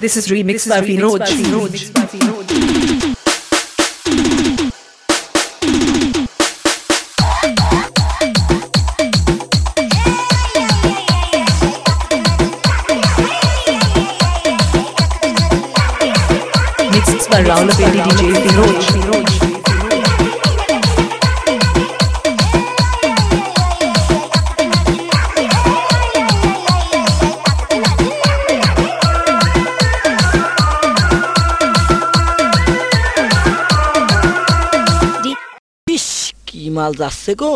This is remixed by Vinod. Mixed by Raul Pedi DJ Vinod. মাল যাচ্ছে গো।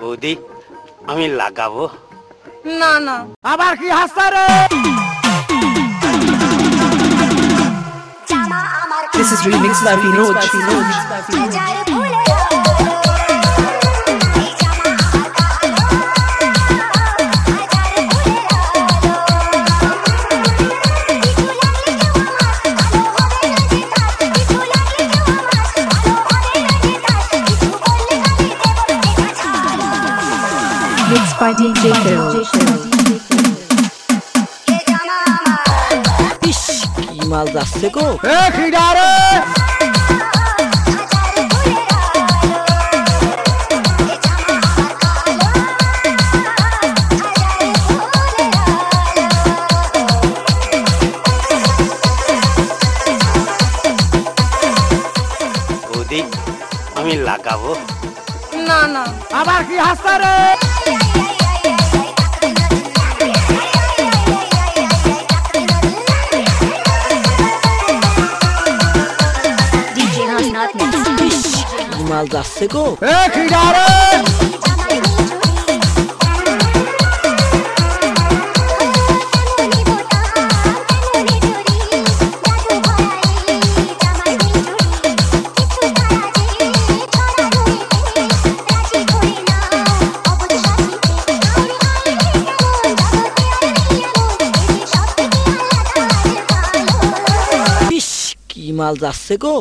বৌদি আমি লাগাবো। না না। আবার কি হাসতা রে? This is remixed by Vinod. By DJ কি মাল যাচ্ছে গো এ খিডা রে বৌদি আমি লাগাবো। না না। আবার কি হাসতা রে? মাল যাচ্ছে গো। মাল যাচ্ছে গো।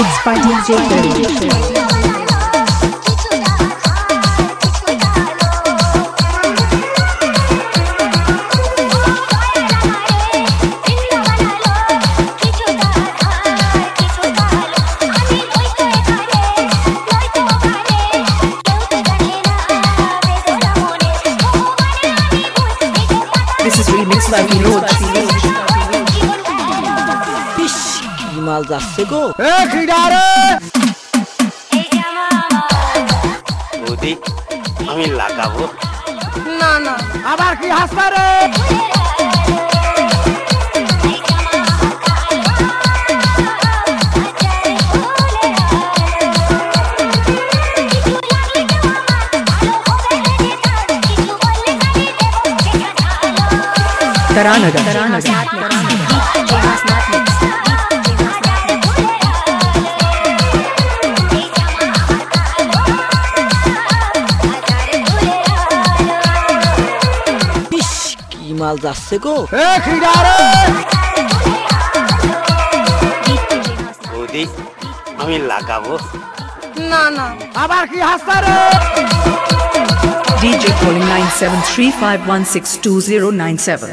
Mixed by DJ. This is remixed by Vinod. ইস কি মাল যাচ্ছে গো এ খিডা রে বৌদি আমি লাগাবো না না আবার কি হাসতা রে Taranagar. Taranagar. কি মাল যাচ্ছে গো। বৌদি আমি লাগাবো। না না। আবার কি হাসতা রে? DJ calling 97351620097.